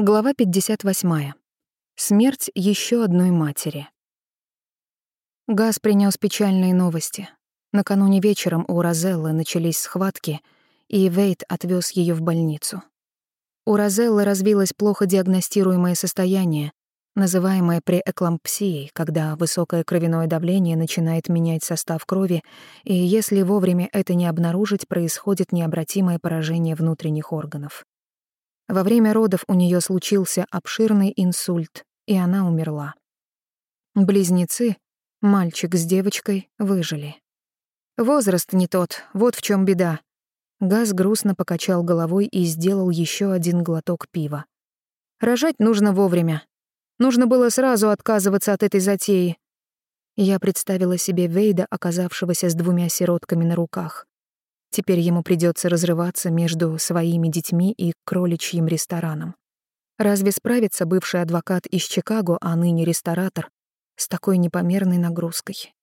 Глава 58. Смерть еще одной матери. Газ принес печальные новости. Накануне вечером у Розеллы начались схватки, и Вейт отвез ее в больницу. У Розеллы развилось плохо диагностируемое состояние, называемое преэклампсией, когда высокое кровяное давление начинает менять состав крови, и если вовремя это не обнаружить, происходит необратимое поражение внутренних органов. Во время родов у нее случился обширный инсульт, и она умерла. Близнецы, мальчик с девочкой, выжили. Возраст не тот, вот в чем беда. Газ грустно покачал головой и сделал еще один глоток пива. Рожать нужно вовремя. Нужно было сразу отказываться от этой затеи. Я представила себе Вейда, оказавшегося с двумя сиротками на руках. Теперь ему придется разрываться между своими детьми и кроличьим рестораном. Разве справится бывший адвокат из Чикаго, а ныне ресторатор, с такой непомерной нагрузкой?